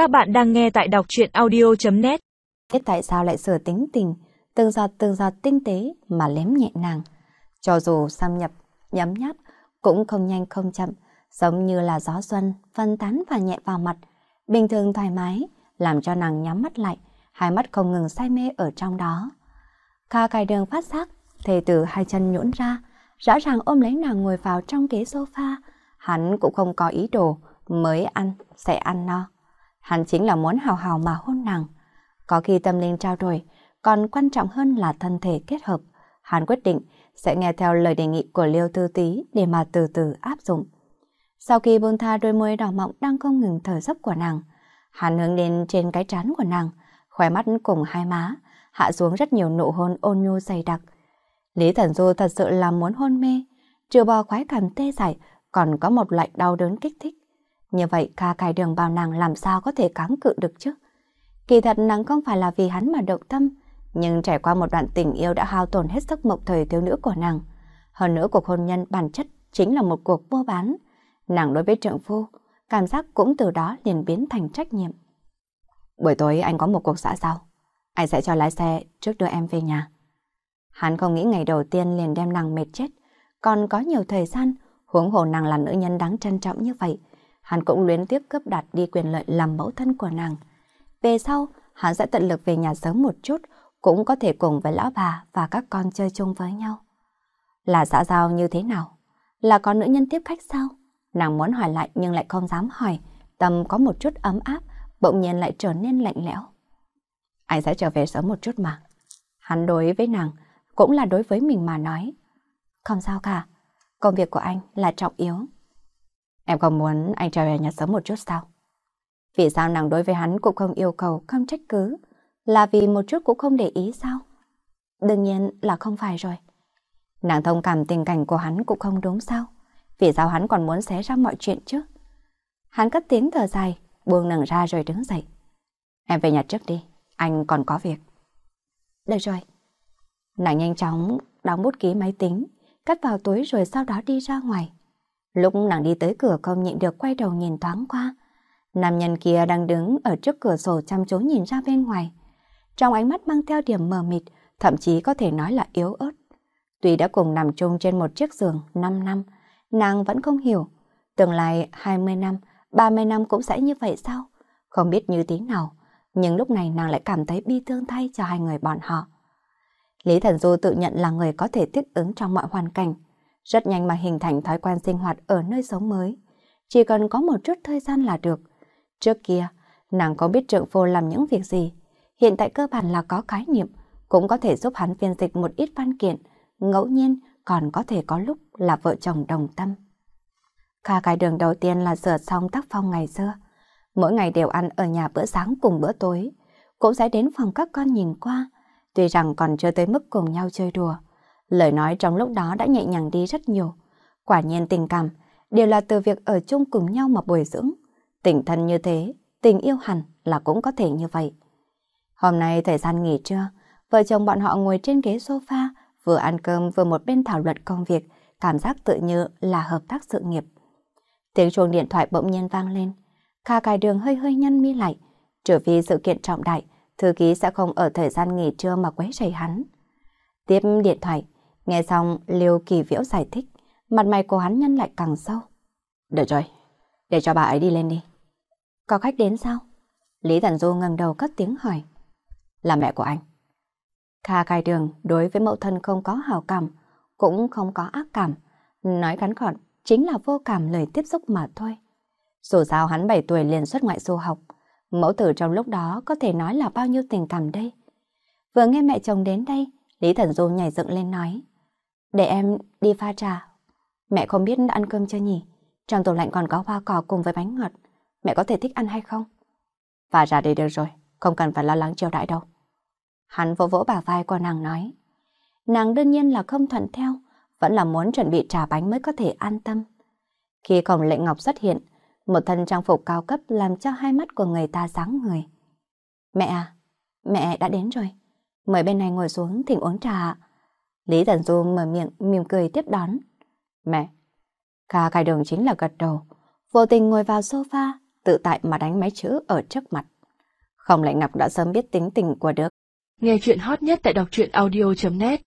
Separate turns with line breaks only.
Các bạn đang nghe tại đọc truyện audio.net
Biết tại sao lại sửa tính tình, từng giọt từng giọt tinh tế mà lém nhẹ nàng. Cho dù xâm nhập, nhấm nháp, cũng không nhanh không chậm, giống như là gió xuân, phân tán và nhẹ vào mặt, bình thường thoải mái, làm cho nàng nhắm mắt lại, hai mắt không ngừng say mê ở trong đó. Kha cài đường phát giác, thề từ hai chân nhũn ra, rõ ràng ôm lấy nàng ngồi vào trong ghế sofa, hắn cũng không có ý đồ, mới ăn, sẽ ăn no. Hắn chính là muốn hào hào mà hôn nàng. Có khi tâm linh trao đổi, còn quan trọng hơn là thân thể kết hợp. Hắn quyết định sẽ nghe theo lời đề nghị của Liêu Tư Tý để mà từ từ áp dụng. Sau khi buông tha đôi môi đỏ mọng đang không ngừng thở dốc của nàng, hắn hướng đến trên cái trán của nàng, khóe mắt cùng hai má, hạ xuống rất nhiều nụ hôn ôn nhu dày đặc. Lý Thần Du thật sự là muốn hôn mê, trừ bò khoái cảm tê dại, còn có một loại đau đớn kích thích. Như vậy ca cài đường bảo nàng làm sao có thể kháng cự được chứ? Kỳ thật nàng không phải là vì hắn mà động tâm, nhưng trải qua một đoạn tình yêu đã hao tổn hết sức mộng thời thiếu nữ của nàng. Hơn nữa cuộc hôn nhân bản chất chính là một cuộc mua bán. Nàng đối với trượng phu, cảm giác cũng từ đó liền biến thành trách nhiệm. Buổi tối anh có một cuộc xã giao. Anh sẽ cho lái xe trước đưa em về nhà. Hắn không nghĩ ngày đầu tiên liền đem nàng mệt chết, còn có nhiều thời gian, huống hồ nàng là nữ nhân đáng trân trọng như vậy. Hắn cũng luyến tiếc cướp đoạt đi quyền lợi làm mẫu thân của nàng. Về sau, hắn sẽ tận lực về nhà sớm một chút, cũng có thể cùng với lão bà và các con chơi chung với nhau. Là xã giao như thế nào? Là có nữ nhân tiếp khách sao? Nàng muốn hỏi lại nhưng lại không dám hỏi. Tâm có một chút ấm áp, bỗng nhiên lại trở nên lạnh lẽo. Anh sẽ trở về sớm một chút mà. Hắn đối với nàng, cũng là đối với mình mà nói. Không sao cả, công việc của anh là trọng yếu. Em không muốn anh trở về nhà sớm một chút sao? Vì sao nàng đối với hắn cũng không yêu cầu, không trách cứ? Là vì một chút cũng không để ý sao? Đương nhiên là không phải rồi. Nàng thông cảm tình cảnh của hắn cũng không đúng sao? Vì sao hắn còn muốn xé ra mọi chuyện chứ? Hắn cất tiếng thở dài, buông nàng ra rồi đứng dậy. Em về nhà trước đi, anh còn có việc. Được rồi. Nàng nhanh chóng đóng bút ký máy tính, cất vào túi rồi sau đó đi ra ngoài. Lúc nàng đi tới cửa không nhịn được quay đầu nhìn thoáng qua. Nam nhân kia đang đứng ở trước cửa sổ chăm chú nhìn ra bên ngoài. Trong ánh mắt mang theo điểm mờ mịt, thậm chí có thể nói là yếu ớt. Tuy đã cùng nằm chung trên một chiếc giường 5 năm, nàng vẫn không hiểu. Tương lai 20 năm, 30 năm cũng sẽ như vậy sao? Không biết như thế nào, nhưng lúc này nàng lại cảm thấy bi thương thay cho hai người bọn họ. Lý Thần Du tự nhận là người có thể thích ứng trong mọi hoàn cảnh rất nhanh mà hình thành thói quen sinh hoạt ở nơi sống mới. Chỉ cần có một chút thời gian là được. Trước kia, nàng có biết trượng phu làm những việc gì, hiện tại cơ bản là có khái niệm, cũng có thể giúp hắn phiên dịch một ít văn kiện, ngẫu nhiên còn có thể có lúc là vợ chồng đồng tâm. Kha cái đường đầu tiên là sửa xong tác phong ngày xưa. Mỗi ngày đều ăn ở nhà bữa sáng cùng bữa tối, cũng sẽ đến phòng các con nhìn qua, tuy rằng còn chưa tới mức cùng nhau chơi đùa. Lời nói trong lúc đó đã nhẹ nhàng đi rất nhiều. Quả nhiên tình cảm đều là từ việc ở chung cùng nhau mà bồi dưỡng. Tình thân như thế, tình yêu hẳn là cũng có thể như vậy. Hôm nay thời gian nghỉ trưa, vợ chồng bọn họ ngồi trên ghế sofa, vừa ăn cơm vừa một bên thảo luận công việc, cảm giác tự như là hợp tác sự nghiệp. Tiếng chuông điện thoại bỗng nhiên vang lên. Kha cài đường hơi hơi nhăn mi lại, trừ vì sự kiện trọng đại, thư ký sẽ không ở thời gian nghỉ trưa mà quấy rầy hắn. Tiếp điện thoại, Nghe xong Liêu Kỳ Viễu giải thích, mặt mày của hắn nhân lại càng sâu. Được rồi, để cho bà ấy đi lên đi. Có khách đến sao? Lý Thần Du ngẩng đầu cất tiếng hỏi. Là mẹ của anh. Kha cai đường đối với mẫu thân không có hào cảm, cũng không có ác cảm. Nói ngắn gọn, chính là vô cảm lời tiếp xúc mà thôi. Dù sao hắn 7 tuổi liền xuất ngoại du học, mẫu tử trong lúc đó có thể nói là bao nhiêu tình cảm đây. Vừa nghe mẹ chồng đến đây, Lý Thần Du nhảy dựng lên nói. Để em đi pha trà. Mẹ không biết ăn cơm chưa nhỉ? Trong tủ lạnh còn có hoa cỏ cùng với bánh ngọt. Mẹ có thể thích ăn hay không? Pha trà đi được rồi, không cần phải lo lắng chiều đại đâu. Hắn vỗ vỗ bà vai của nàng nói. Nàng đương nhiên là không thuận theo, vẫn là muốn chuẩn bị trà bánh mới có thể an tâm. Khi cổng lệnh ngọc xuất hiện, một thân trang phục cao cấp làm cho hai mắt của người ta sáng người. Mẹ à, mẹ đã đến rồi. Mời bên này ngồi xuống thỉnh uống trà. Lý Thần Du mở miệng mỉm cười tiếp đón. Mẹ! Kha cài đường chính là gật đầu. Vô tình ngồi vào sofa, tự tại mà đánh mấy chữ ở trước mặt. Không lạnh ngọc đã sớm biết tính tình của Đức.
Nghe chuyện hot nhất tại đọc truyện audio.net